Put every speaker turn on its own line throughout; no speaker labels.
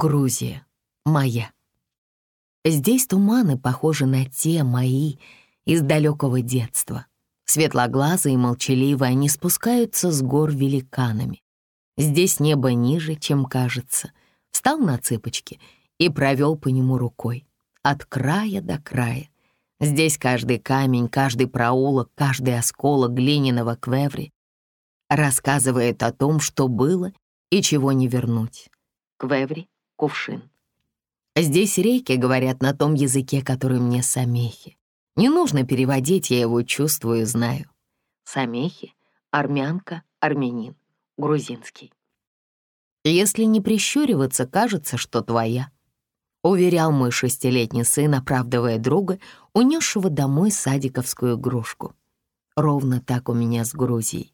Грузия. Моя. Здесь туманы похожи на те мои из далекого детства. Светлоглазые и молчаливые они спускаются с гор великанами. Здесь небо ниже, чем кажется. Встал на цыпочки и провел по нему рукой. От края до края. Здесь каждый камень, каждый проулок, каждый осколок глиняного квеври рассказывает о том, что было и чего не вернуть. Квеври — кувшин. Здесь реки говорят на том языке, который мне самехи. Не нужно переводить, я его чувствую и знаю. Самехи, армянка, армянин, грузинский. Если не прищуриваться, кажется, что твоя. Уверял мой шестилетний сын, оправдывая друга, унесшего домой садиковскую игрушку. Ровно так у меня с Грузией.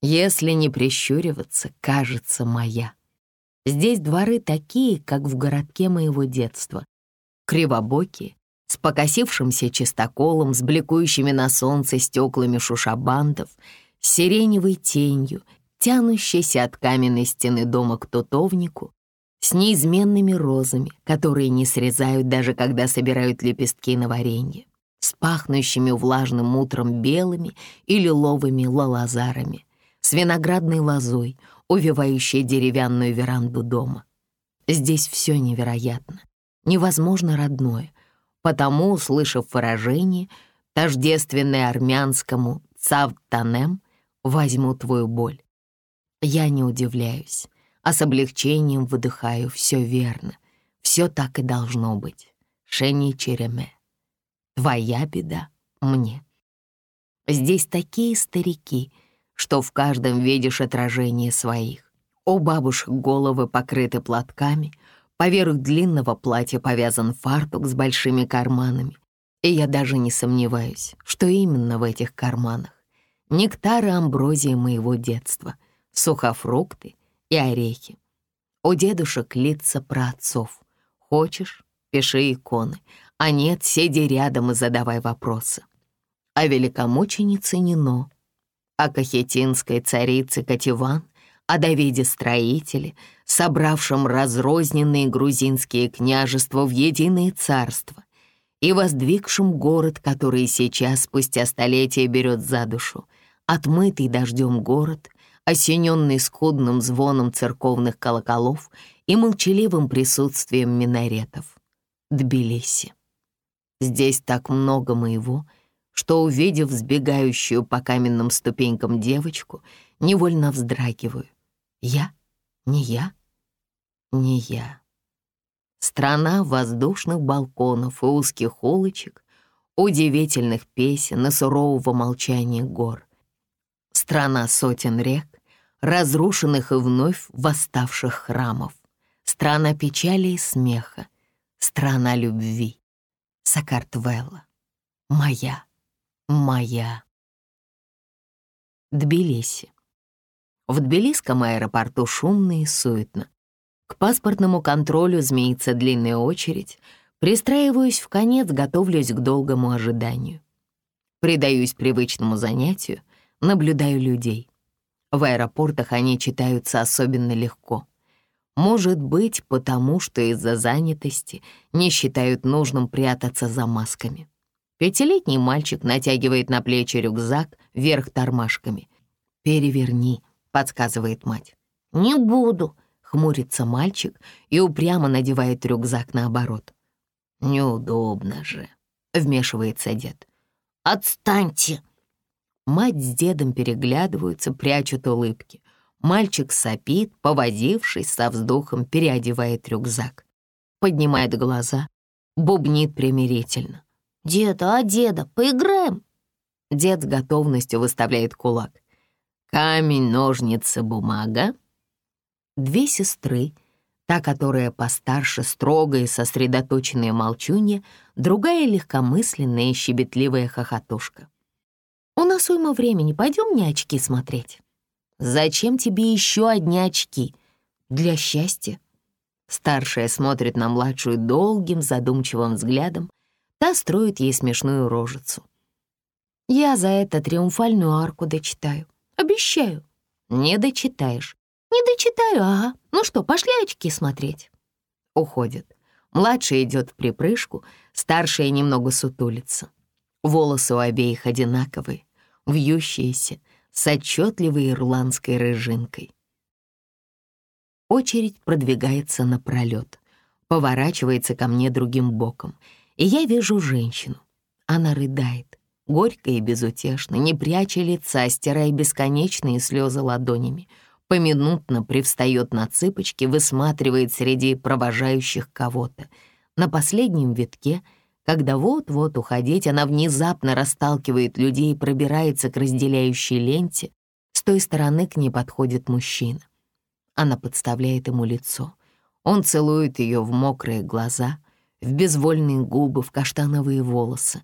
Если не прищуриваться, кажется моя. Здесь дворы такие, как в городке моего детства. Кривобокие, с покосившимся чистоколом, с бликующими на солнце стеклами шушабандов, с сиреневой тенью, тянущейся от каменной стены дома к тутовнику, с неизменными розами, которые не срезают даже когда собирают лепестки на варенье, с пахнущими влажным утром белыми и лиловыми лалазарами, с виноградной лозой, увивающей деревянную веранду дома. Здесь все невероятно, невозможно родное — Потому, услышав выражение, тождественное армянскому «цавтанем», возьму твою боль. Я не удивляюсь, а с облегчением выдыхаю, все верно, все так и должно быть. Шени Череме. Твоя беда мне. Здесь такие старики, что в каждом видишь отражение своих. У бабушек головы покрыты платками — Поверх длинного платья повязан фартук с большими карманами, и я даже не сомневаюсь, что именно в этих карманах. Нектары амброзии моего детства, сухофрукты и орехи. У дедушек лица про отцов. Хочешь — пиши иконы, а нет — сиди рядом и задавай вопросы. О великомученице Нино, о кахетинской царице Кативан о Давиде-строителе, собравшем разрозненные грузинские княжества в единое царство и воздвигшем город, который сейчас, спустя столетия, берет за душу, отмытый дождем город, осененный скудным звоном церковных колоколов и молчаливым присутствием минаретов. Тбилиси. Здесь так много моего, что, увидев сбегающую по каменным ступенькам девочку, невольно вздрагиваю. Я? Не я? Не я. Страна воздушных балконов и узких улочек, удивительных песен и сурового молчания гор. Страна сотен рек, разрушенных и вновь восставших храмов. Страна печали и смеха, страна любви. Сакартвелла. Моя, моя. Тбилиси. В Тбилисском аэропорту шумно и суетно. К паспортному контролю змеится длинная очередь. Пристраиваюсь в конец, готовлюсь к долгому ожиданию. Предаюсь привычному занятию, наблюдаю людей. В аэропортах они читаются особенно легко. Может быть, потому что из-за занятости не считают нужным прятаться за масками. Пятилетний мальчик натягивает на плечи рюкзак вверх тормашками. «Переверни», — подсказывает мать. «Не буду», — хмурится мальчик и упрямо надевает рюкзак наоборот. «Неудобно же», — вмешивается дед. «Отстаньте!» Мать с дедом переглядываются, прячут улыбки. Мальчик сопит, повозившись со вздохом, переодевает рюкзак. Поднимает глаза, бубнит примирительно. «Деда, а деда, поиграем?» Дед с готовностью выставляет кулак. Камень, ножницы, бумага. Две сестры, та, которая постарше, строгая и сосредоточенная молчунья, другая легкомысленная и щебетливая хохотушка. «У нас уйма времени, пойдем мне очки смотреть». «Зачем тебе еще одни очки?» «Для счастья». Старшая смотрит на младшую долгим задумчивым взглядом, та строит ей смешную рожицу. Я за это триумфальную арку дочитаю. Обещаю. Не дочитаешь. Не дочитаю, ага. Ну что, пошли очки смотреть. Уходит. Младшая идет в припрыжку, старшая немного сутулится. Волосы у обеих одинаковые, вьющиеся, с отчетливой ирландской рыжинкой. Очередь продвигается напролет, поворачивается ко мне другим боком, и я вижу женщину. Она рыдает, горько и безутешно, не пряча лица, стирая бесконечные слезы ладонями, поминутно привстает на цыпочки, высматривает среди провожающих кого-то. На последнем витке, когда вот-вот уходить, она внезапно расталкивает людей и пробирается к разделяющей ленте, с той стороны к ней подходит мужчина. Она подставляет ему лицо. Он целует ее в мокрые глаза, в безвольные губы, в каштановые волосы.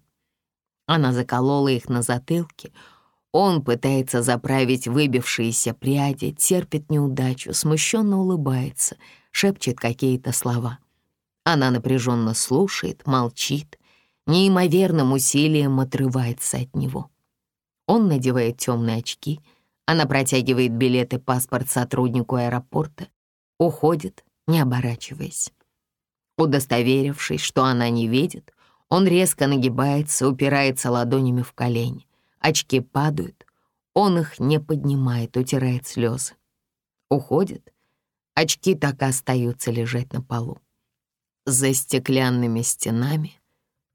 Она заколола их на затылке. Он пытается заправить выбившиеся пряди, терпит неудачу, смущенно улыбается, шепчет какие-то слова. Она напряженно слушает, молчит, неимоверным усилием отрывается от него. Он надевает темные очки, она протягивает билет и паспорт сотруднику аэропорта, уходит, не оборачиваясь. Удостоверившись, что она не видит, он резко нагибается, упирается ладонями в колени. Очки падают. Он их не поднимает, утирает слезы. Уходит. Очки так и остаются лежать на полу. За стеклянными стенами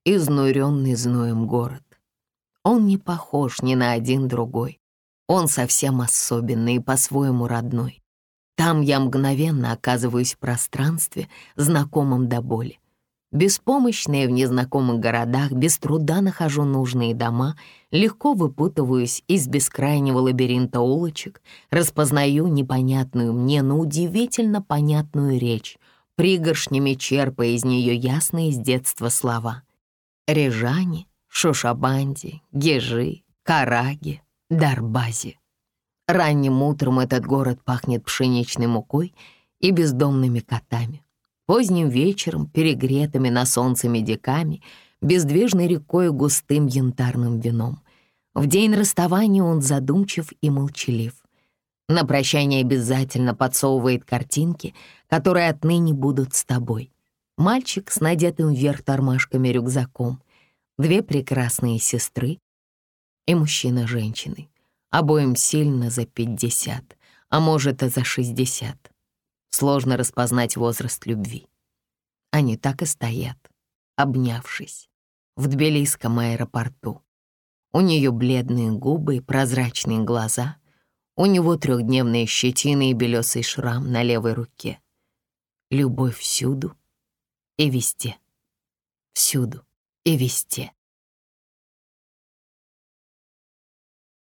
изнуренный зноем город. Он не похож ни на один другой. Он совсем особенный и по-своему родной. Там я мгновенно оказываюсь в пространстве, знакомом до боли. Беспомощная в незнакомых городах, без труда нахожу нужные дома, легко выпутываюсь из бескрайнего лабиринта улочек, распознаю непонятную мне, но удивительно понятную речь, пригоршнями черпая из нее ясные с детства слова. Режани, Шушабанди, Гежи, Караги, Дарбази. Ранним утром этот город пахнет пшеничной мукой и бездомными котами. Поздним вечером, перегретыми на солнце медиками, бездвижной рекой густым янтарным вином. В день расставания он задумчив и молчалив. На прощание обязательно подсовывает картинки, которые отныне будут с тобой. Мальчик с надетым вверх тормашками рюкзаком, две прекрасные сестры и мужчина женщины. Обоим сильно за пятьдесят, а может и за шестьдесят. Сложно распознать возраст любви. Они так и стоят, обнявшись, в Тбилисском аэропорту. У нее бледные губы и прозрачные глаза. У него трехдневные щетины и белесый шрам на левой руке. Любовь всюду и везде. Всюду и везде.